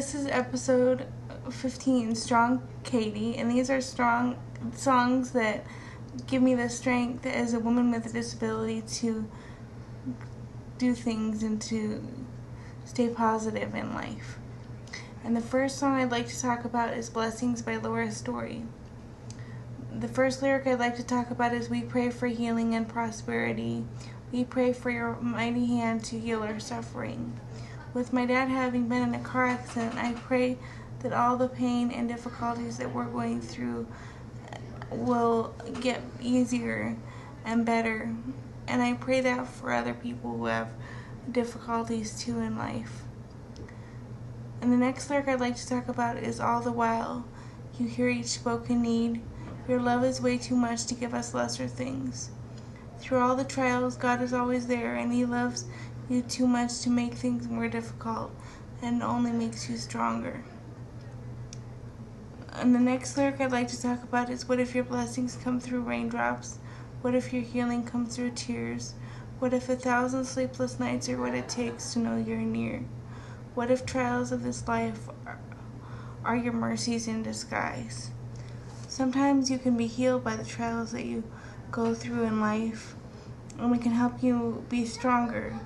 This is episode 15, Strong Katie, and these are strong songs that give me the strength as a woman with a disability to do things and to stay positive in life. And the first song I'd like to talk about is Blessings by Laura Story. The first lyric I'd like to talk about is We pray for healing and prosperity. We pray for your mighty hand to heal our suffering. With my dad having been in a car accident, I pray that all the pain and difficulties that we're going through will get easier and better. And I pray that for other people who have difficulties too in life. And the next lyric I'd like to talk about is All the While. You hear each spoken need. Your love is way too much to give us lesser things. Through all the trials, God is always there, and He loves you too much to make things more difficult and only makes you stronger. And the next lyric I'd like to talk about is What if your blessings come through raindrops? What if your healing comes through tears? What if a thousand sleepless nights are what it takes to know you're near? What if trials of this life are, are your mercies in disguise? Sometimes you can be healed by the trials that you go through in life, and we can help you be stronger.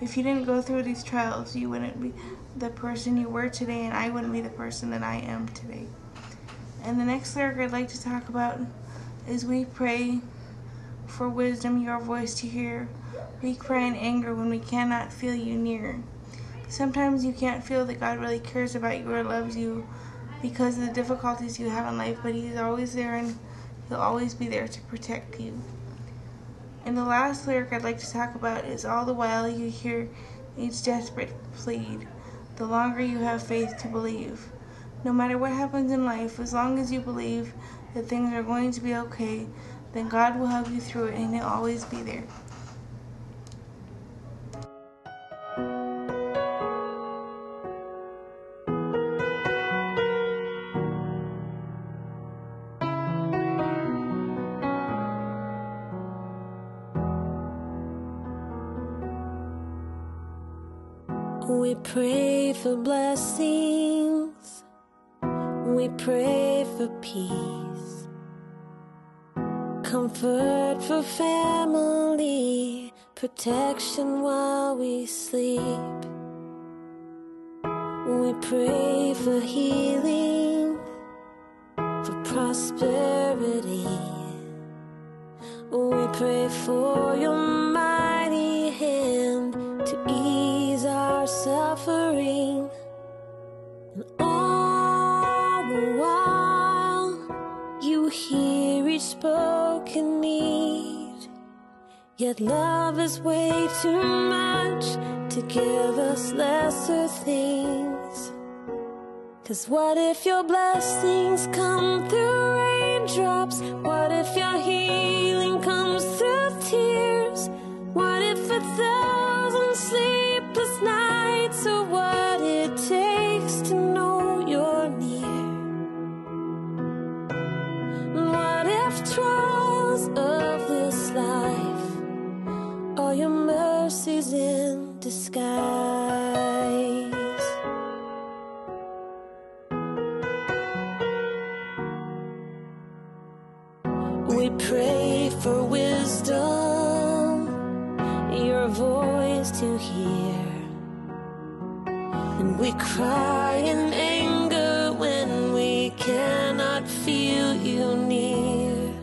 If you didn't go through these trials, you wouldn't be the person you were today, and I wouldn't be the person that I am today. And the next lyric I'd like to talk about is We pray for wisdom, your voice to hear. We cry in anger when we cannot feel you near. Sometimes you can't feel that God really cares about you or loves you because of the difficulties you have in life, but He's always there and He'll always be there to protect you. And the last lyric I'd like to talk about is All the while you hear each desperate plead, the longer you have faith to believe. No matter what happens in life, as long as you believe that things are going to be okay, then God will help you through it and He'll always be there. We pray for blessings. We pray for peace. Comfort for family. Protection while we sleep. We pray for healing. For prosperity. We pray for your Yet love is way too much to give us lesser things. Cause what if your blessings come through raindrops? What if your healing comes through tears? What if it's And we cry in anger when we cannot feel you near.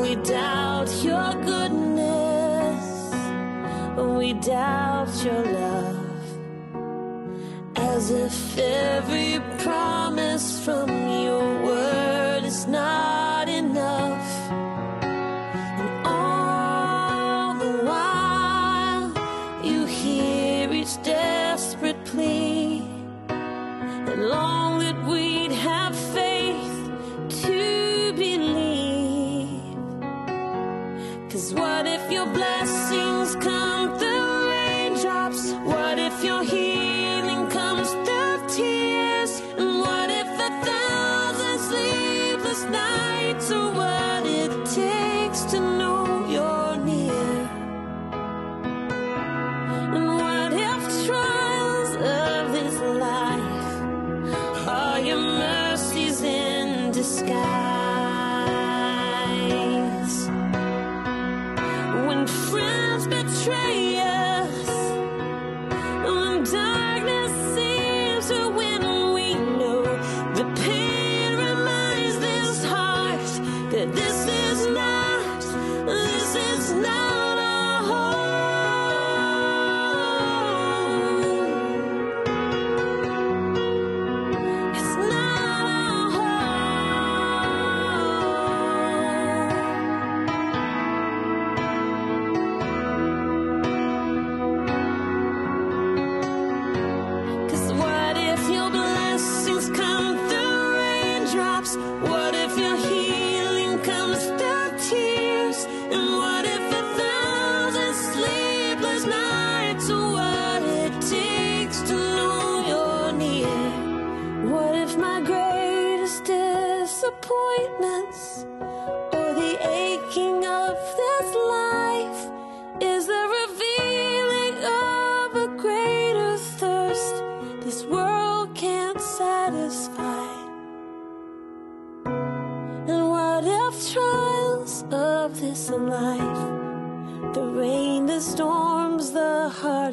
We doubt your goodness, we doubt your love. As if every promise from your word is not long that we'd have faith to believe. Cause what if your blessings come through raindrops? What if your healing comes through tears? And what if a thousand sleepless nights are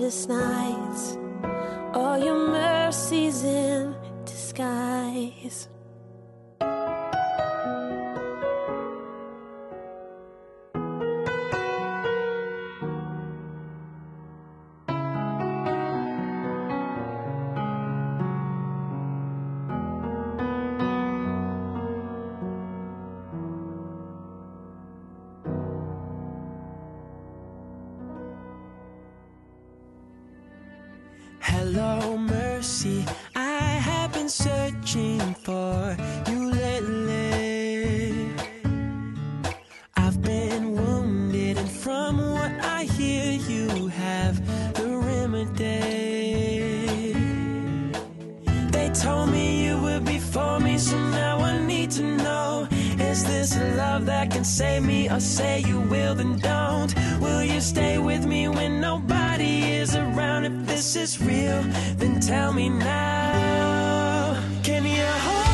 this night. back and save me or say you will then don't. Will you stay with me when nobody is around? If this is real, then tell me now. Can you hold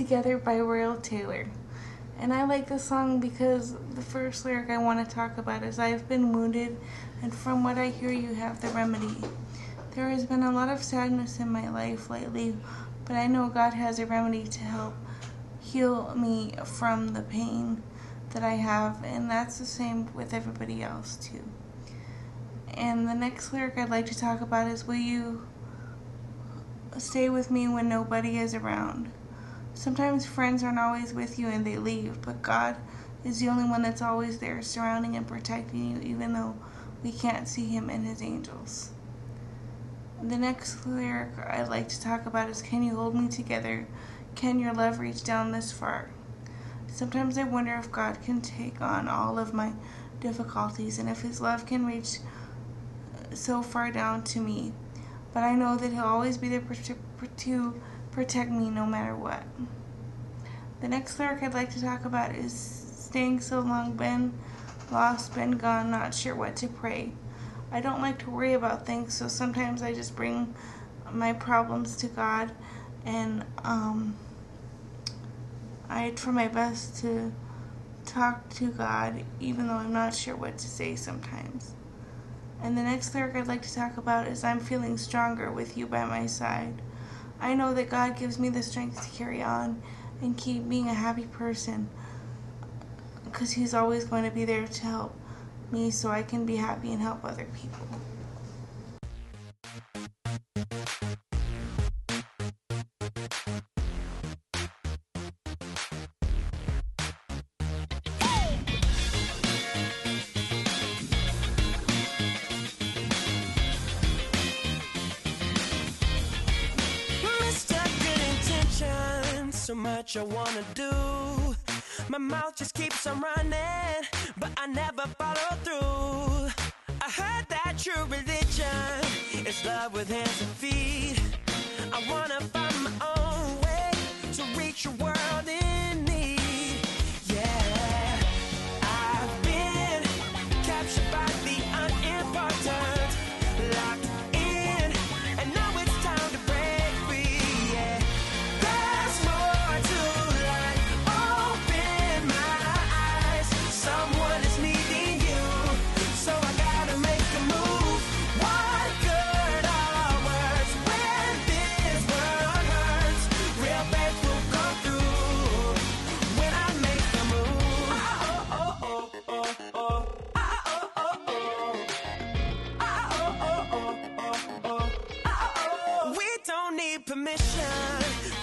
Together by Royal Tailor. And I like this song because the first lyric I want to talk about is I've been wounded, and from what I hear, you have the remedy. There has been a lot of sadness in my life lately, but I know God has a remedy to help heal me from the pain that I have, and that's the same with everybody else, too. And the next lyric I'd like to talk about is Will you stay with me when nobody is around? Sometimes friends aren't always with you and they leave, but God is the only one that's always there, surrounding and protecting you, even though we can't see Him and His angels. The next lyric I'd like to talk about is Can you hold me together? Can your love reach down this far? Sometimes I wonder if God can take on all of my difficulties and if His love can reach so far down to me. But I know that He'll always be there to protect me no matter what. The next lyric I'd like to talk about is Staying so long, been lost, been gone, not sure what to pray. I don't like to worry about things, so sometimes I just bring my problems to God and um, I try my best to talk to God even though I'm not sure what to say sometimes. And the next lyric I'd like to talk about is I'm feeling stronger with you by my side. I know that God gives me the strength to carry on and keep being a happy person because He's always going to be there to help me so I can be happy and help other people. Much I wanna do. My mouth just keeps on running, but I never follow through. I heard that true religion is love with hands and feet. I wanna find my own way to reach a world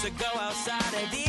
to go outside of these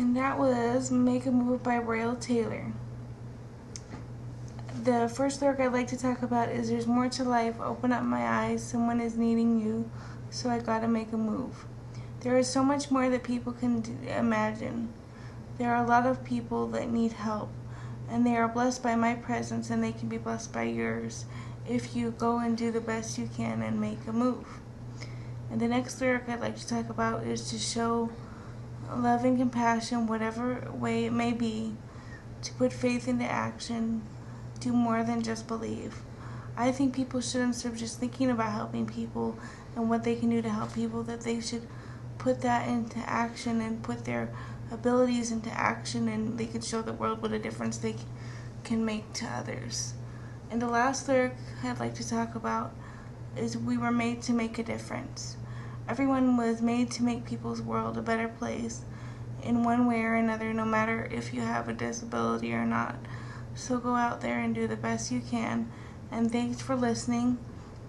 that was Make a Move by Royal Tailor. The first lyric I'd like to talk about is There's more to life, open up my eyes, someone is needing you, so I gotta make a move. There is so much more that people can d- imagine. There are a lot of people that need help, and they are blessed by my presence, and they can be blessed by yours if you go and do the best you can and make a move. And the next lyric I'd like to talk about is to show love and compassion, whatever way it may be, to put faith into action, do more than just believe. I think people should, instead of just thinking about helping people and what they can do to help people, that they should put that into action and put their abilities into action and they can show the world what a difference they can make to others. And the last lyric I'd like to talk about is We were made to make a difference. Everyone was made to make people's world a better place in one way or another, no matter if you have a disability or not. So go out there and do the best you can. And thanks for listening,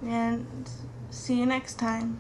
and see you next time.